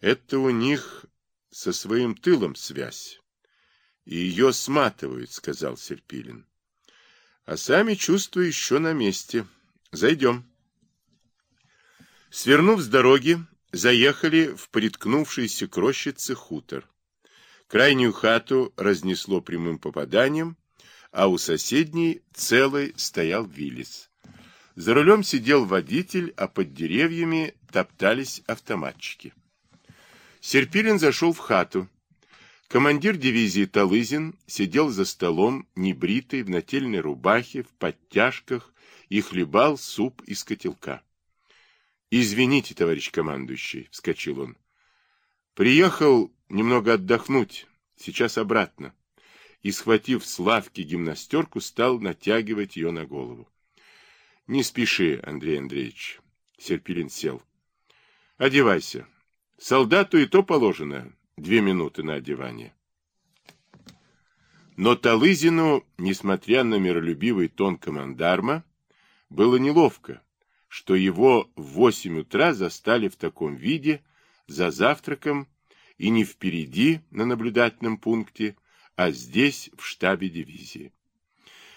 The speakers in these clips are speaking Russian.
Это у них со своим тылом связь. И ее сматывают, сказал Серпилин. А сами чувствую еще на месте. Зайдем. Свернув с дороги, заехали в приткнувшийся к рощице хутор. Крайнюю хату разнесло прямым попаданием, а у соседней целый стоял Виллис. За рулем сидел водитель, а под деревьями топтались автоматчики. Серпилин зашел в хату. Командир дивизии Талызин сидел за столом, небритый, в нательной рубахе, в подтяжках и хлебал суп из котелка. «Извините, товарищ командующий», — вскочил он. «Приехал немного отдохнуть, сейчас обратно». И, схватив с лавки гимнастерку, стал натягивать ее на голову. «Не спеши, Андрей Андреевич», — Серпилин сел. «Одевайся, Солдату и то положено две минуты на одевание. Но Талызину, несмотря на миролюбивый тон командарма, было неловко, что его в восемь утра застали в таком виде за завтраком и не впереди на наблюдательном пункте, а здесь в штабе дивизии.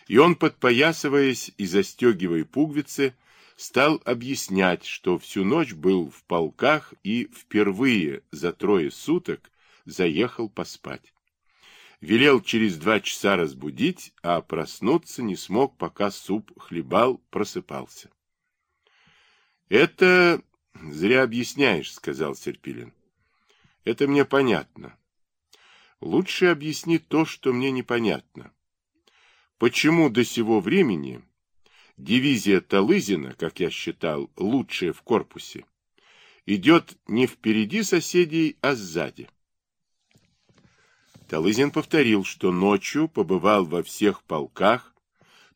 И он, подпоясываясь и застегивая пуговицы, стал объяснять, что всю ночь был в полках и впервые за трое суток заехал поспать. Велел через два часа разбудить, а проснуться не смог, пока суп хлебал, просыпался. — Это зря объясняешь, — сказал Серпилин. — Это мне понятно. Лучше объясни то, что мне непонятно. Почему до сего времени дивизия Талызина, как я считал, лучшая в корпусе, идет не впереди соседей, а сзади. Талызин повторил, что ночью побывал во всех полках,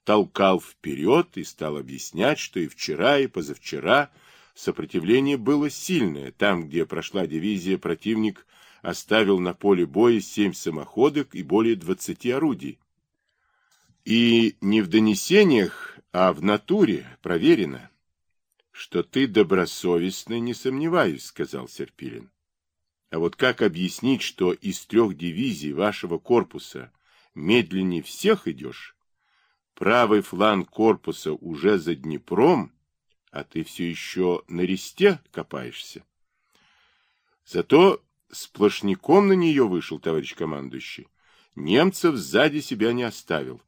толкал вперед и стал объяснять, что и вчера, и позавчера сопротивление было сильное. Там, где прошла дивизия, противник оставил на поле боя семь самоходок и более двадцати орудий. И не в донесениях а в натуре проверено, что ты добросовестный, не сомневаюсь, сказал Серпилин. А вот как объяснить, что из трех дивизий вашего корпуса медленнее всех идешь? Правый фланг корпуса уже за Днепром, а ты все еще на ресте копаешься. Зато сплошняком на нее вышел, товарищ командующий. Немцев сзади себя не оставил.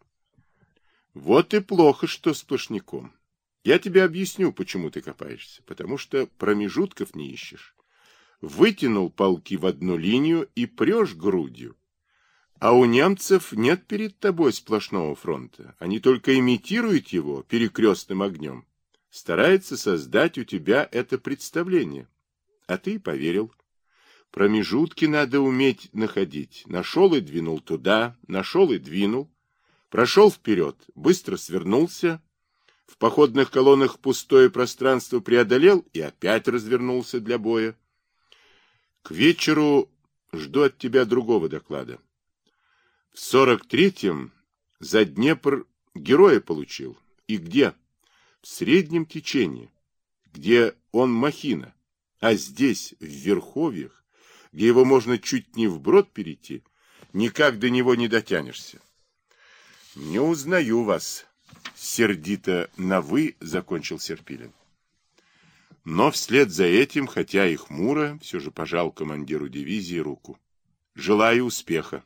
Вот и плохо, что сплошняком. Я тебе объясню, почему ты копаешься. Потому что промежутков не ищешь. Вытянул полки в одну линию и прешь грудью. А у немцев нет перед тобой сплошного фронта. Они только имитируют его перекрестным огнем. Стараются создать у тебя это представление. А ты поверил. Промежутки надо уметь находить. Нашел и двинул туда, нашел и двинул. Прошел вперед, быстро свернулся, в походных колоннах пустое пространство преодолел и опять развернулся для боя. К вечеру жду от тебя другого доклада. В сорок третьем за Днепр героя получил. И где? В среднем течении, где он махина. А здесь, в Верховьях, где его можно чуть не вброд перейти, никак до него не дотянешься. Не узнаю вас, сердито на «вы» закончил Серпилин. Но вслед за этим, хотя и хмуро, все же пожал командиру дивизии руку. Желаю успеха.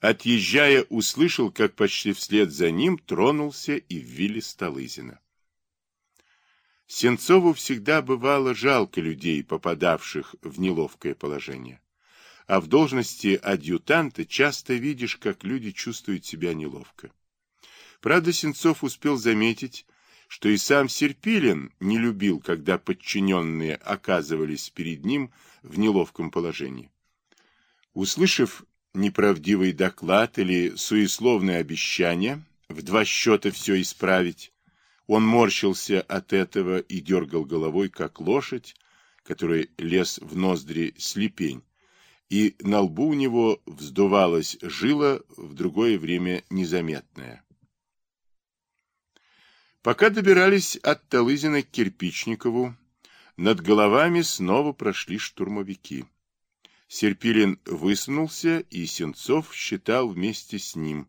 Отъезжая, услышал, как почти вслед за ним тронулся и ввели Столызина. Сенцову всегда бывало жалко людей, попадавших в неловкое положение а в должности адъютанта часто видишь, как люди чувствуют себя неловко. Правда, Сенцов успел заметить, что и сам Серпилин не любил, когда подчиненные оказывались перед ним в неловком положении. Услышав неправдивый доклад или суесловное обещание в два счета все исправить, он морщился от этого и дергал головой, как лошадь, которая лез в ноздри слепень, и на лбу у него вздувалась жила, в другое время незаметная. Пока добирались от Талызина к Кирпичникову, Над головами снова прошли штурмовики. Серпилин высунулся, и Сенцов считал вместе с ним.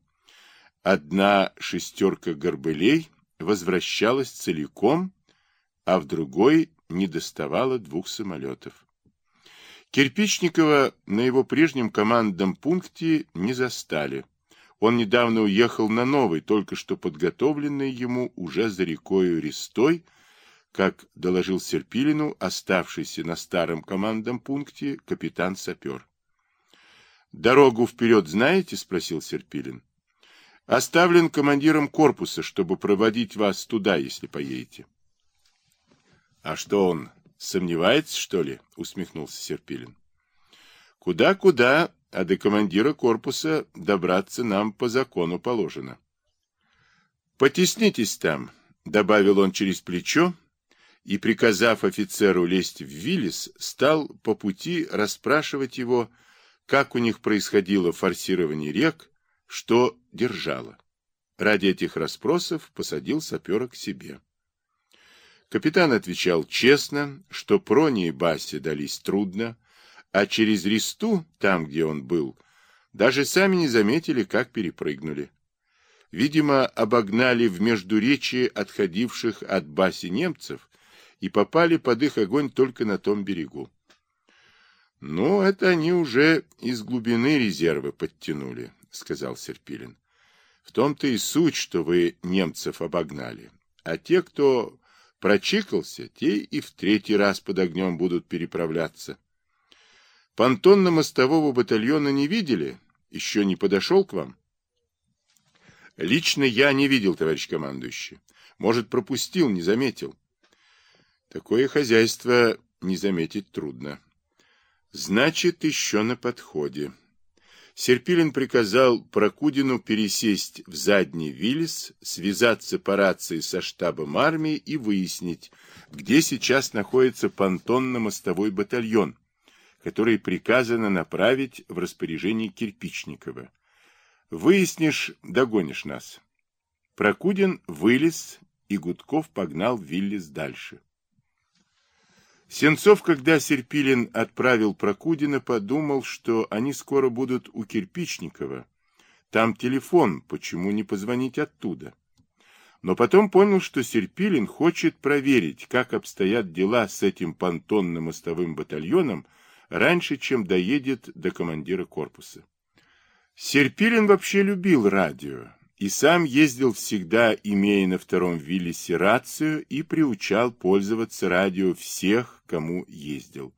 Одна шестерка горбылей возвращалась целиком, а в другой не доставало двух самолетов. Кирпичникова на его прежнем командном пункте не застали. Он недавно уехал на новый, только что подготовленный ему уже за рекою Рестой, как доложил Серпилину оставшийся на старом командном пункте капитан-сапер. «Дорогу вперед знаете?» — спросил Серпилин. «Оставлен командиром корпуса, чтобы проводить вас туда, если поедете». «А что он, сомневается, что ли?» — усмехнулся Серпилин. «Куда-куда, а до командира корпуса добраться нам по закону положено». «Потеснитесь там», — добавил он через плечо, — и, приказав офицеру лезть в Виллис, стал по пути расспрашивать его, как у них происходило форсирование рек, что держало. Ради этих расспросов посадил сапера к себе. Капитан отвечал честно, что Прони и Басе дались трудно, а через Ристу, там, где он был, даже сами не заметили, как перепрыгнули. Видимо, обогнали в междуречии отходивших от Баси немцев и попали под их огонь только на том берегу. — Ну, это они уже из глубины резервы подтянули, — сказал Серпилин. — В том-то и суть, что вы немцев обогнали. А те, кто прочикался, те и в третий раз под огнем будут переправляться. Понтонно-мостового батальона не видели? Еще не подошел к вам? — Лично я не видел, товарищ командующий. Может, пропустил, не заметил. Такое хозяйство не заметить трудно. Значит, еще на подходе. Серпилин приказал Прокудину пересесть в задний Виллис, связаться по рации со штабом армии и выяснить, где сейчас находится понтонно-мостовой батальон, который приказано направить в распоряжение Кирпичникова. Выяснишь, догонишь нас. Прокудин вылез, и Гудков погнал Виллис дальше. Сенцов, когда Серпилин отправил Прокудина, подумал, что они скоро будут у Кирпичникова. Там телефон, почему не позвонить оттуда? Но потом понял, что Серпилин хочет проверить, как обстоят дела с этим понтонно-мостовым батальоном раньше, чем доедет до командира корпуса. Серпилин вообще любил радио и сам ездил всегда, имея на втором Виллисе рацию, и приучал пользоваться радио всех, кому ездил.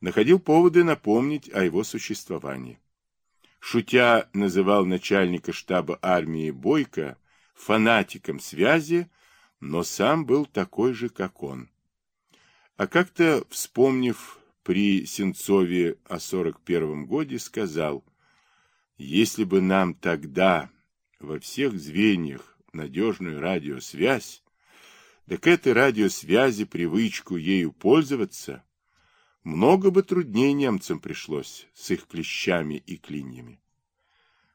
Находил поводы напомнить о его существовании. Шутя называл начальника штаба армии Бойко фанатиком связи, но сам был такой же, как он. А как-то, вспомнив при Сенцове о сорок первом годе, сказал, «Если бы нам тогда во всех звеньях надежную радиосвязь, так этой радиосвязи привычку ею пользоваться много бы трудней немцам пришлось с их клещами и клиньями.